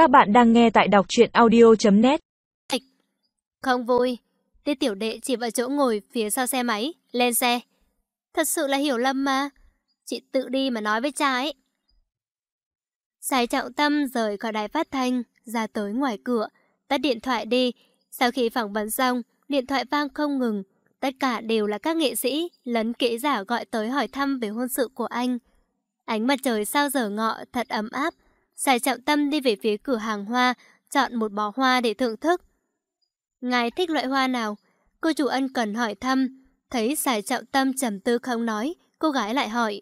Các bạn đang nghe tại đọc truyện audio.net Không vui. Tiết tiểu đệ chỉ vào chỗ ngồi phía sau xe máy, lên xe. Thật sự là hiểu lầm mà. Chị tự đi mà nói với cha ấy. Sài trọng tâm rời khỏi đài phát thanh, ra tới ngoài cửa, tắt điện thoại đi. Sau khi phỏng vấn xong, điện thoại vang không ngừng. Tất cả đều là các nghệ sĩ, lấn kỹ giả gọi tới hỏi thăm về hôn sự của anh. Ánh mặt trời sao giờ ngọ thật ấm áp. Sài trọng tâm đi về phía cửa hàng hoa, chọn một bó hoa để thưởng thức. Ngài thích loại hoa nào? Cô chủ ân cần hỏi thăm. Thấy sài trọng tâm trầm tư không nói, cô gái lại hỏi.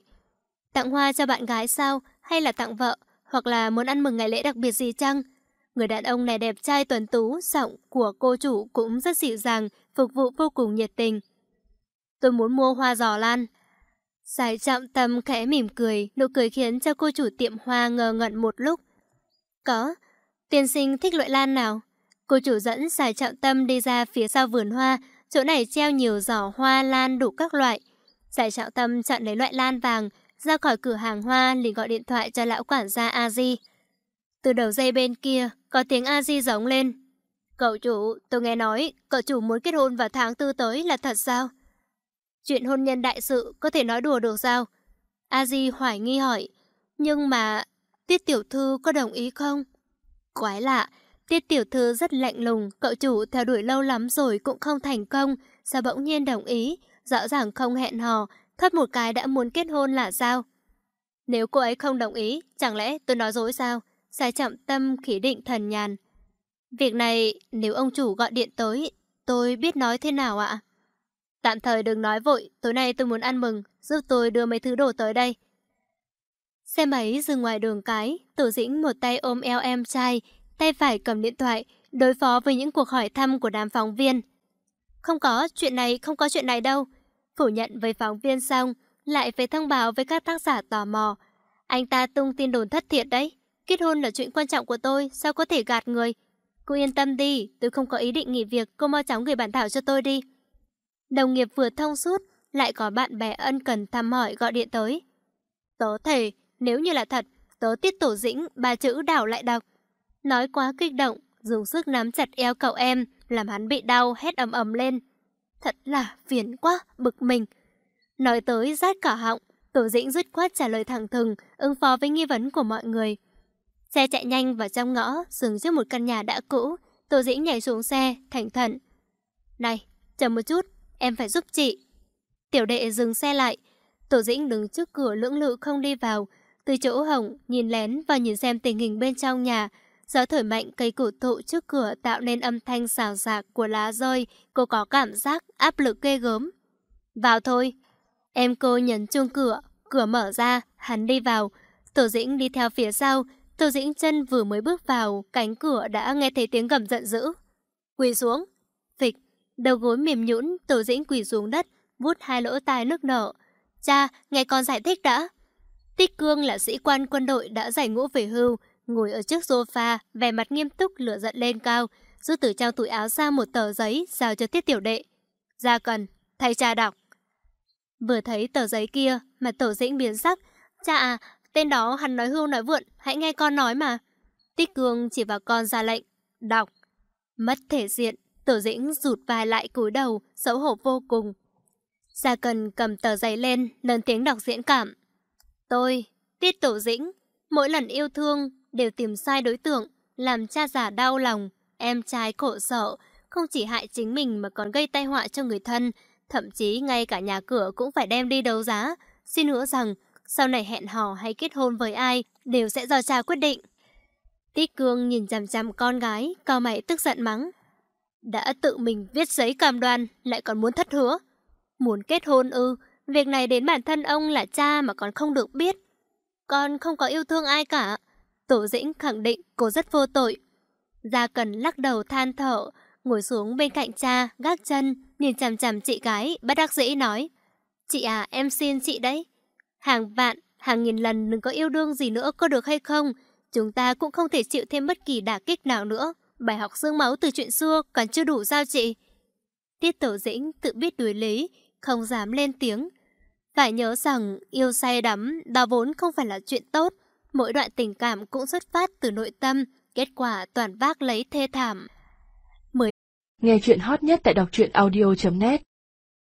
Tặng hoa cho bạn gái sao? Hay là tặng vợ? Hoặc là muốn ăn mừng ngày lễ đặc biệt gì chăng? Người đàn ông này đẹp trai tuấn tú, giọng của cô chủ cũng rất dịu dàng, phục vụ vô cùng nhiệt tình. Tôi muốn mua hoa giò lan. Giải trọng tâm khẽ mỉm cười, nụ cười khiến cho cô chủ tiệm hoa ngờ ngẩn một lúc. Có, tiên sinh thích loại lan nào? Cô chủ dẫn giải trọng tâm đi ra phía sau vườn hoa, chỗ này treo nhiều giỏ hoa lan đủ các loại. Giải trọng tâm chọn lấy loại lan vàng, ra khỏi cửa hàng hoa liền gọi điện thoại cho lão quản gia A-di. Từ đầu dây bên kia, có tiếng A-di giống lên. Cậu chủ, tôi nghe nói, cậu chủ muốn kết hôn vào tháng tư tới là thật sao? Chuyện hôn nhân đại sự có thể nói đùa được sao? A-di hoài nghi hỏi. Nhưng mà, Tiết Tiểu Thư có đồng ý không? Quái lạ, Tiết Tiểu Thư rất lạnh lùng, cậu chủ theo đuổi lâu lắm rồi cũng không thành công, sao bỗng nhiên đồng ý, rõ ràng không hẹn hò, thoát một cái đã muốn kết hôn là sao? Nếu cô ấy không đồng ý, chẳng lẽ tôi nói dối sao? Sai chậm tâm khí định thần nhàn. Việc này, nếu ông chủ gọi điện tới, tôi biết nói thế nào ạ? Tạm thời đừng nói vội, tối nay tôi muốn ăn mừng, giúp tôi đưa mấy thứ đồ tới đây. Xe máy dừng ngoài đường cái, Tổ Dĩnh một tay ôm eo em trai, tay phải cầm điện thoại, đối phó với những cuộc hỏi thăm của đám phóng viên. Không có, chuyện này không có chuyện này đâu. Phủ nhận với phóng viên xong, lại phải thông báo với các tác giả tò mò. Anh ta tung tin đồn thất thiệt đấy. Kết hôn là chuyện quan trọng của tôi, sao có thể gạt người? Cô yên tâm đi, tôi không có ý định nghỉ việc, cô mau chóng gửi bản thảo cho tôi đi. Đồng nghiệp vừa thông suốt, lại có bạn bè ân cần thăm hỏi gọi điện tới. Tớ thề, nếu như là thật, tớ tiết tổ dĩnh, ba chữ đảo lại đọc. Nói quá kích động, dùng sức nắm chặt eo cậu em, làm hắn bị đau, hét ầm ầm lên. Thật là phiền quá, bực mình. Nói tới rát cả họng, Tổ Dĩnh dứt khoát trả lời thẳng thừng, ứng phó với nghi vấn của mọi người. Xe chạy nhanh vào trong ngõ, dừng trước một căn nhà đã cũ. Tổ Dĩnh nhảy xuống xe, thành thận. Này, chờ một chút, em phải giúp chị. Tiểu đệ dừng xe lại. Tổ Dĩnh đứng trước cửa lưỡng lự không đi vào. Từ chỗ hổng, nhìn lén và nhìn xem tình hình bên trong nhà. Gió thổi mạnh cây cổ thụ trước cửa tạo nên âm thanh xào xạc của lá rơi. Cô có cảm giác áp lực ghê gớm. Vào thôi. Em cô nhấn chuông cửa, cửa mở ra, hắn đi vào. Tổ Dĩnh đi theo phía sau, Tổ Dĩnh chân vừa mới bước vào, cánh cửa đã nghe thấy tiếng gầm giận dữ. Quỳ xuống. Phịch, đầu gối mềm nhũn, Tổ Dĩnh quỳ xuống đất, vút hai lỗ tai nước nở. Cha, nghe con giải thích đã. Tích Cương là sĩ quan quân đội đã giải ngũ về hưu, ngồi ở trước sofa, vẻ mặt nghiêm túc lửa giận lên cao, rút từ trong túi áo ra một tờ giấy giao cho Tiết Tiểu Đệ. Ra cần, thay cha đọc. Vừa thấy tờ giấy kia, mà Tổ Dĩnh biến sắc. Cha à, tên đó hắn nói hưu nói vượn, hãy nghe con nói mà. Tích Cương chỉ vào con ra lệnh. Đọc. Mất thể diện, Tổ Dĩnh rụt vai lại cúi đầu, xấu hổ vô cùng. Gia Cần cầm tờ giấy lên, lớn tiếng đọc diễn cảm. Tôi, Tiết Tổ Dĩnh, mỗi lần yêu thương đều tìm sai đối tượng, làm cha già đau lòng, em trai khổ sở, không chỉ hại chính mình mà còn gây tai họa cho người thân, thậm chí ngay cả nhà cửa cũng phải đem đi đấu giá. Xin hứa rằng, sau này hẹn hò hay kết hôn với ai đều sẽ do cha quyết định. Tích Cương nhìn chằm chằm con gái, cao mày tức giận mắng. Đã tự mình viết giấy cam đoan, lại còn muốn thất hứa. Muốn kết hôn ư, việc này đến bản thân ông là cha mà còn không được biết. Con không có yêu thương ai cả. Tổ dĩnh khẳng định cô rất vô tội. Gia Cần lắc đầu than thở, ngồi xuống bên cạnh cha, gác chân, nhìn chằm chằm chị gái, bất đắc dĩ nói. Chị à, em xin chị đấy. Hàng vạn, hàng nghìn lần đừng có yêu đương gì nữa có được hay không? Chúng ta cũng không thể chịu thêm bất kỳ đả kích nào nữa. Bài học xương máu từ chuyện xưa còn chưa đủ sao chị? Tiết Tổ Dĩnh tự biết đuổi lý, không dám lên tiếng. Phải nhớ rằng yêu say đắm đó vốn không phải là chuyện tốt. Mỗi đoạn tình cảm cũng xuất phát từ nội tâm, Kết quả toàn vác lấy thê thảm. Nghe chuyện hot nhất tại đọc truyện audio.net